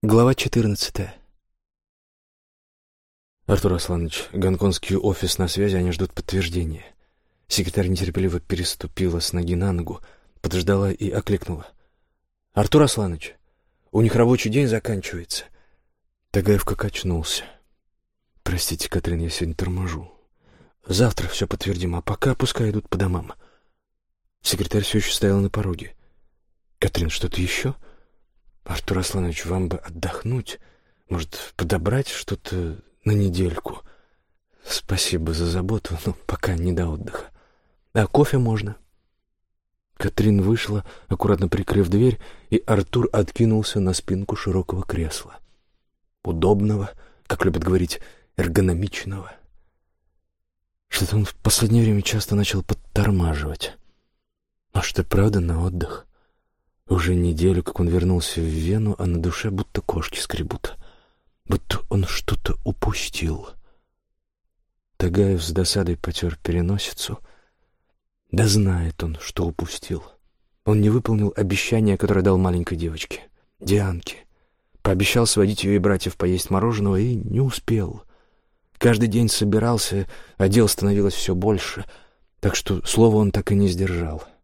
Глава 14. Артур Асланович, гонконгский офис на связи, они ждут подтверждения. Секретарь нетерпеливо переступила с ноги на ногу, подождала и окликнула. «Артур Асланович, у них рабочий день заканчивается». Тагаевка качнулся. «Простите, Катрин, я сегодня торможу. Завтра все подтвердим, а пока пускай идут по домам». Секретарь все еще стояла на пороге. «Катрин, что-то еще?» Артур Асланович, вам бы отдохнуть, может, подобрать что-то на недельку. Спасибо за заботу, но пока не до отдыха. А кофе можно?» Катрин вышла, аккуратно прикрыв дверь, и Артур откинулся на спинку широкого кресла. Удобного, как любят говорить, эргономичного. Что-то он в последнее время часто начал подтормаживать. Может, и правда на отдых? Уже неделю, как он вернулся в Вену, а на душе будто кошки скребут. Будто он что-то упустил. Тагаев с досадой потер переносицу. Да знает он, что упустил. Он не выполнил обещание, которое дал маленькой девочке, Дианке. Пообещал сводить ее и братьев поесть мороженого и не успел. Каждый день собирался, а дел становилось все больше, так что слово он так и не сдержал. —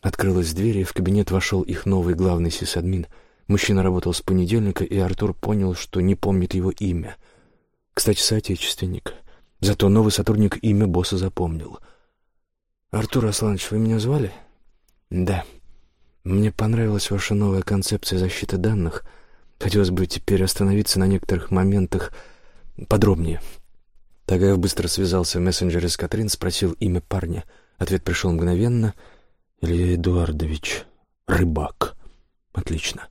Открылась дверь, и в кабинет вошел их новый главный сисадмин. Мужчина работал с понедельника, и Артур понял, что не помнит его имя. Кстати, соотечественник. Зато новый сотрудник имя босса запомнил. «Артур Асланович, вы меня звали?» «Да. Мне понравилась ваша новая концепция защиты данных. Хотелось бы теперь остановиться на некоторых моментах подробнее». Тагаев быстро связался в мессенджере с Катрин, спросил имя парня. Ответ пришел мгновенно — Илья Эдуардович Рыбак. Отлично.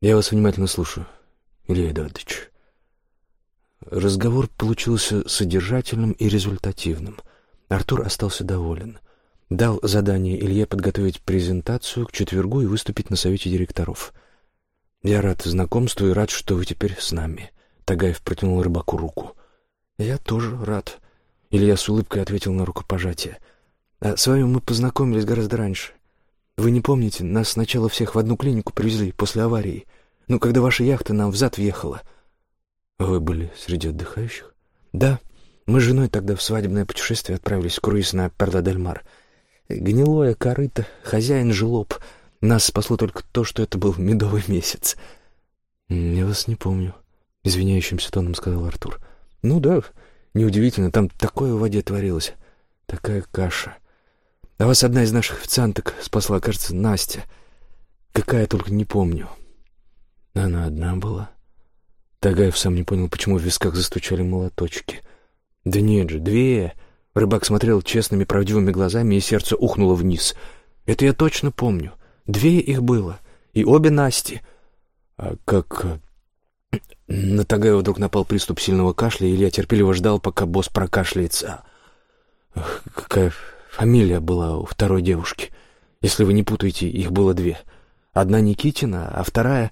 Я вас внимательно слушаю, Илья Эдуардович. Разговор получился содержательным и результативным. Артур остался доволен. Дал задание Илье подготовить презентацию к четвергу и выступить на совете директоров. «Я рад знакомству и рад, что вы теперь с нами». Тагаев протянул рыбаку руку. «Я тоже рад». Илья с улыбкой ответил на рукопожатие. А с вами мы познакомились гораздо раньше. Вы не помните, нас сначала всех в одну клинику привезли после аварии. Ну, когда ваша яхта нам взад въехала. Вы были среди отдыхающих? Да. Мы с женой тогда в свадебное путешествие отправились в круиз на Перла-дель-Мар. Гнилое корыто, хозяин желоб. Нас спасло только то, что это был медовый месяц. Я вас не помню, извиняющимся тоном сказал Артур. Ну да, неудивительно, там такое в воде творилось. Такая каша. А вас одна из наших официанток спасла, кажется, Настя. Какая только не помню. Она одна была. Тагаев сам не понял, почему в висках застучали молоточки. Да нет же, две. Рыбак смотрел честными, правдивыми глазами, и сердце ухнуло вниз. Это я точно помню. Две их было. И обе Насти. А как... Э, на Тагаева вдруг напал приступ сильного кашля, и Илья терпеливо ждал, пока босс прокашляется. Ах, какая Фамилия была у второй девушки. Если вы не путаете, их было две. Одна Никитина, а вторая...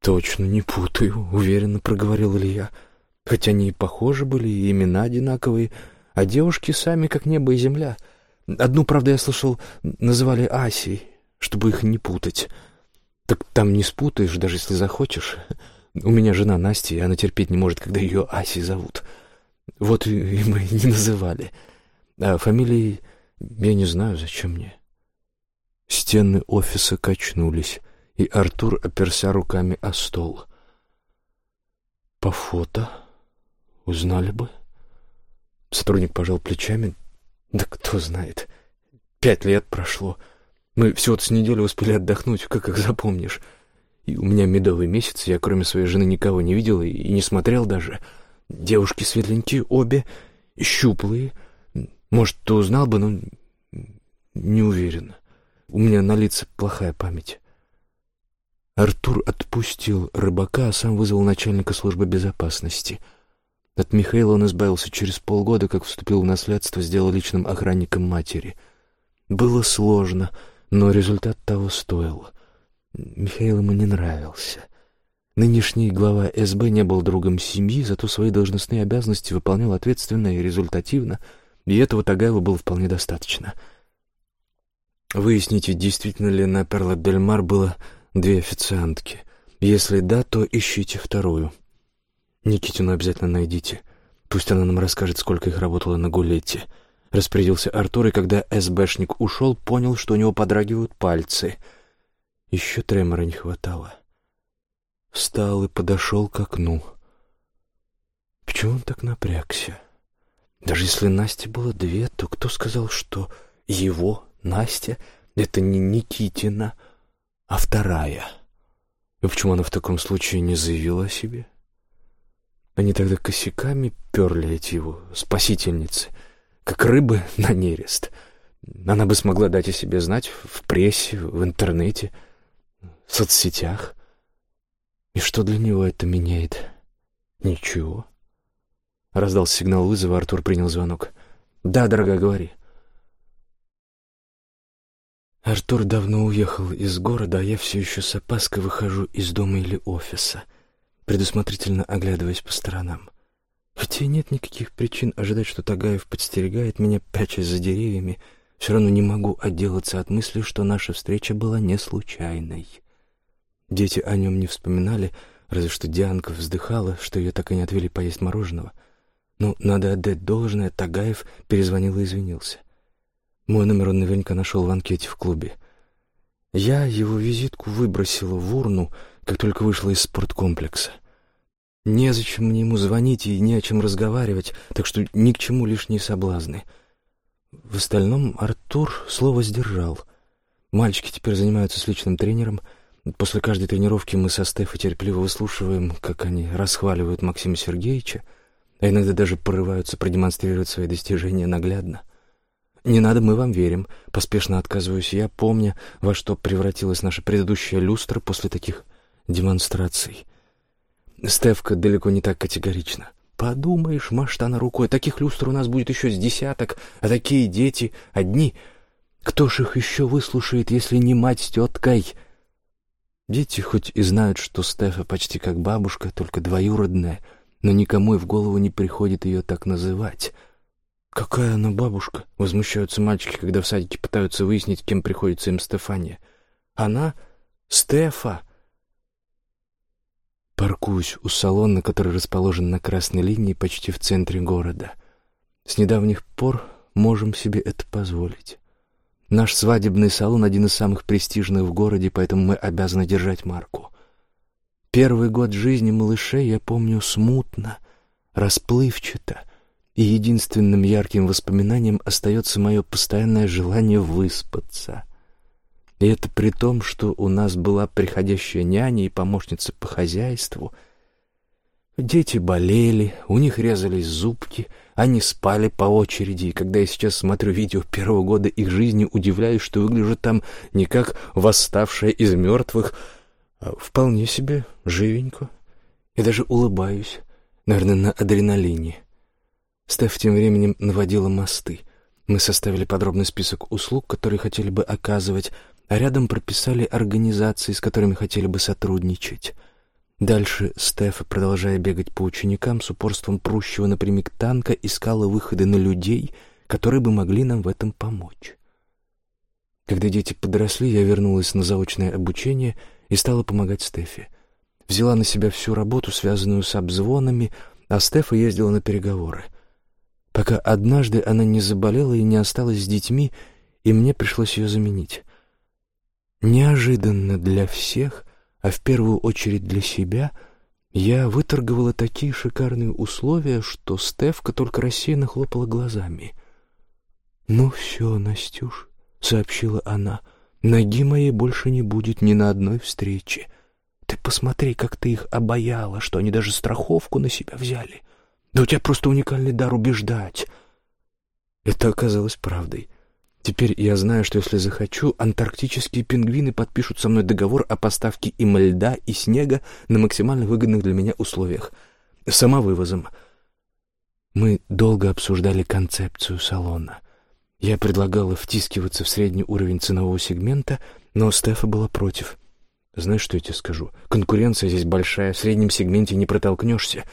«Точно не путаю», — уверенно проговорил Илья. Хотя они и похожи были, и имена одинаковые, а девушки сами как небо и земля. Одну, правда, я слышал, называли Асей, чтобы их не путать. Так там не спутаешь, даже если захочешь. У меня жена Настя, и она терпеть не может, когда ее Асей зовут. Вот и мы не называли. А фамилии я не знаю, зачем мне. Стены офиса качнулись, и Артур оперся руками о стол. По фото узнали бы. Сотрудник пожал плечами. Да кто знает. Пять лет прошло. Мы всего-то с неделю успели отдохнуть, как их запомнишь. И у меня медовый месяц, я кроме своей жены никого не видел и не смотрел даже. Девушки светленькие обе, щуплые, может, ты узнал бы, но не уверен. У меня на лица плохая память. Артур отпустил рыбака, а сам вызвал начальника службы безопасности. От Михаила он избавился через полгода, как вступил в наследство, сделал личным охранником матери. Было сложно, но результат того стоил. Михаил ему не нравился. Нынешний глава СБ не был другом семьи, зато свои должностные обязанности выполнял ответственно и результативно — и этого Тагаева было вполне достаточно. Выясните, действительно ли на Перла-дель-Мар было две официантки. Если да, то ищите вторую. Никитину обязательно найдите. Пусть она нам расскажет, сколько их работало на гулете. Распорядился Артур, и когда СБшник ушел, понял, что у него подрагивают пальцы. Еще тремора не хватало. Встал и подошел к окну. Почему он так напрягся? Даже если Насте было две, то кто сказал, что его, Настя, это не Никитина, а вторая? И почему она в таком случае не заявила о себе? Они тогда косяками перли эти его спасительницы, как рыбы на нерест. Она бы смогла дать о себе знать в прессе, в интернете, в соцсетях. И что для него это меняет? Ничего. Раздался сигнал вызова, Артур принял звонок. «Да, дорогая, говори». Артур давно уехал из города, а я все еще с опаской выхожу из дома или офиса, предусмотрительно оглядываясь по сторонам. Хотя нет никаких причин ожидать, что Тагаев подстерегает меня, прячась за деревьями, все равно не могу отделаться от мысли, что наша встреча была не случайной. Дети о нем не вспоминали, разве что Дианка вздыхала, что ее так и не отвели поесть мороженого — ну, надо отдать должное, Тагаев перезвонил и извинился. Мой номер он наверняка нашел в анкете в клубе. Я его визитку выбросила в урну, как только вышла из спорткомплекса. Незачем мне ему звонить и не о чем разговаривать, так что ни к чему лишние соблазны. В остальном Артур слово сдержал. Мальчики теперь занимаются с личным тренером. После каждой тренировки мы со Стефой терпеливо выслушиваем, как они расхваливают Максима Сергеевича, а иногда даже порываются продемонстрировать свои достижения наглядно. «Не надо, мы вам верим», — поспешно отказываюсь я, помня, во что превратилась наша предыдущая люстра после таких демонстраций. Стевка далеко не так категорична. «Подумаешь, машет она рукой, таких люстр у нас будет еще с десяток, а такие дети одни. Кто ж их еще выслушает, если не мать с теткой?» Дети хоть и знают, что Стефа почти как бабушка, только двоюродная — но никому и в голову не приходит ее так называть. «Какая она бабушка?» — возмущаются мальчики, когда в садике пытаются выяснить, кем приходится им Стефания. «Она? Стефа!» Паркуюсь у салона, который расположен на красной линии почти в центре города. С недавних пор можем себе это позволить. Наш свадебный салон — один из самых престижных в городе, поэтому мы обязаны держать марку. Первый год жизни малышей я помню смутно, расплывчато, и единственным ярким воспоминанием остается мое постоянное желание выспаться. И это при том, что у нас была приходящая няня и помощница по хозяйству. Дети болели, у них резались зубки, они спали по очереди, и когда я сейчас смотрю видео первого года их жизни, удивляюсь, что выгляжу там не как восставшая из мертвых, вполне себе живенько. И даже улыбаюсь, наверное, на адреналине. Стеф тем временем наводила мосты. Мы составили подробный список услуг, которые хотели бы оказывать, а рядом прописали организации, с которыми хотели бы сотрудничать. Дальше Стеф, продолжая бегать по ученикам с упорством прущего напрямик танка, искала выходы на людей, которые бы могли нам в этом помочь. Когда дети подросли, я вернулась на заочное обучение — и стала помогать Стефе. Взяла на себя всю работу, связанную с обзвонами, а Стефа ездила на переговоры. Пока однажды она не заболела и не осталась с детьми, и мне пришлось ее заменить. Неожиданно для всех, а в первую очередь для себя, я выторговала такие шикарные условия, что Стефка только рассеянно хлопала глазами. «Ну все, Настюш», — сообщила она, — Ноги моей больше не будет ни на одной встрече. Ты посмотри, как ты их обаяла, что они даже страховку на себя взяли. Да у тебя просто уникальный дар убеждать. Это оказалось правдой. Теперь я знаю, что если захочу, антарктические пингвины подпишут со мной договор о поставке им льда и снега на максимально выгодных для меня условиях. Самовывозом. Мы долго обсуждали концепцию салона. Я предлагала втискиваться в средний уровень ценового сегмента, но Стефа была против. Знаешь, что я тебе скажу? Конкуренция здесь большая, в среднем сегменте не протолкнешься.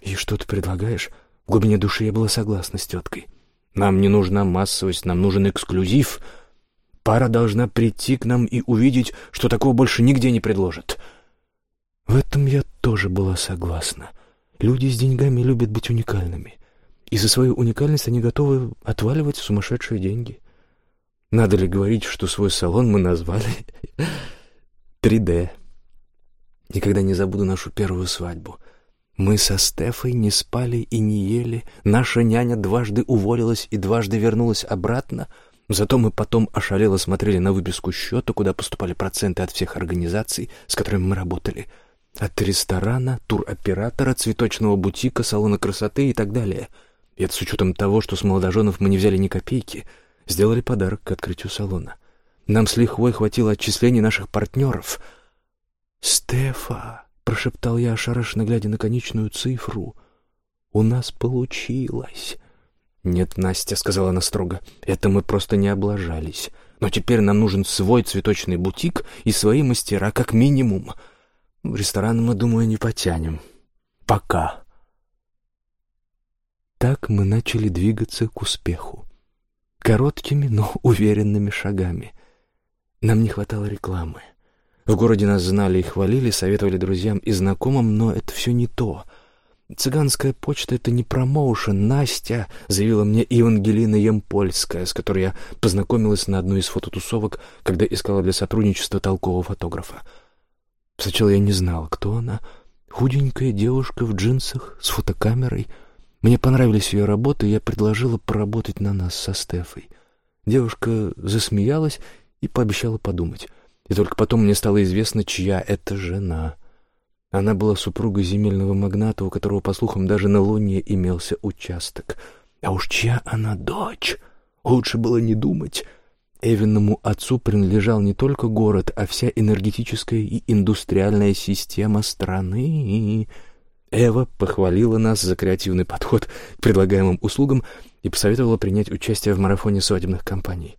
И что ты предлагаешь? В глубине души я была согласна с теткой. Нам не нужна массовость, нам нужен эксклюзив. Пара должна прийти к нам и увидеть, что такого больше нигде не предложат. В этом я тоже была согласна. Люди с деньгами любят быть уникальными. И за свою уникальность они готовы отваливать сумасшедшие деньги. Надо ли говорить, что свой салон мы назвали 3D? Никогда не забуду нашу первую свадьбу. Мы со Стефой не спали и не ели. Наша няня дважды уволилась и дважды вернулась обратно. Зато мы потом ошалело смотрели на выписку счета, куда поступали проценты от всех организаций, с которыми мы работали. От ресторана, туроператора, цветочного бутика, салона красоты и так далее. И это с учетом того, что с молодоженов мы не взяли ни копейки. Сделали подарок к открытию салона. Нам с лихвой хватило отчислений наших партнеров. «Стефа!» — прошептал я, ошарашенно глядя на конечную цифру. «У нас получилось!» «Нет, Настя», — сказала она строго, — «это мы просто не облажались. Но теперь нам нужен свой цветочный бутик и свои мастера, как минимум. Ресторан мы, думаю, не потянем. Пока». Так мы начали двигаться к успеху. Короткими, но уверенными шагами. Нам не хватало рекламы. В городе нас знали и хвалили, советовали друзьям и знакомым, но это все не то. «Цыганская почта — это не промоушен, Настя», — заявила мне Евангелина Емпольская, с которой я познакомилась на одной из фототусовок, когда искала для сотрудничества толкового фотографа. Сначала я не знала, кто она. Худенькая девушка в джинсах с фотокамерой. Мне понравились ее работы, и я предложила поработать на нас со Стефой. Девушка засмеялась и пообещала подумать — и только потом мне стало известно, чья это жена. Она была супругой земельного магната, у которого, по слухам, даже на Луне имелся участок. А уж чья она дочь? Лучше было не думать. Эвинному отцу принадлежал не только город, а вся энергетическая и индустриальная система страны. Эва похвалила нас за креативный подход к предлагаемым услугам и посоветовала принять участие в марафоне свадебных компаний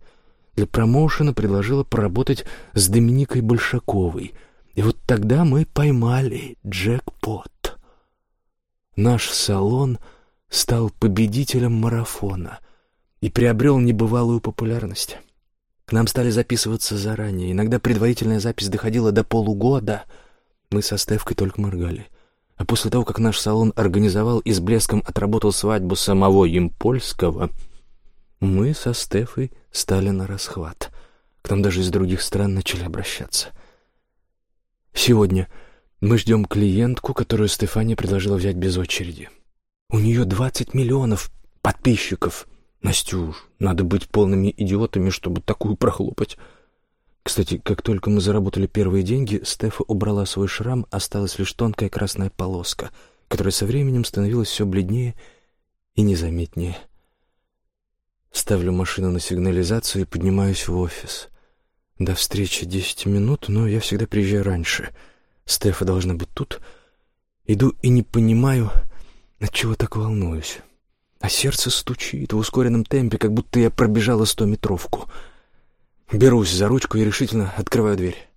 для промоушена предложила поработать с Доминикой Большаковой. И вот тогда мы поймали джекпот. Наш салон стал победителем марафона и приобрел небывалую популярность. К нам стали записываться заранее. Иногда предварительная запись доходила до полугода. Мы со Стевкой только моргали. А после того, как наш салон организовал и с блеском отработал свадьбу самого Импольского, мы со Стефой стали на расхват. К нам даже из других стран начали обращаться. Сегодня мы ждем клиентку, которую Стефания предложила взять без очереди. У нее двадцать миллионов подписчиков. Настюш, надо быть полными идиотами, чтобы такую прохлопать. Кстати, как только мы заработали первые деньги, Стефа убрала свой шрам, осталась лишь тонкая красная полоска, которая со временем становилась все бледнее и незаметнее. Ставлю машину на сигнализацию и поднимаюсь в офис. До встречи десять минут, но я всегда приезжаю раньше. Стефа должна быть тут. Иду и не понимаю, от чего так волнуюсь. А сердце стучит в ускоренном темпе, как будто я пробежала стометровку. Берусь за ручку и решительно открываю дверь.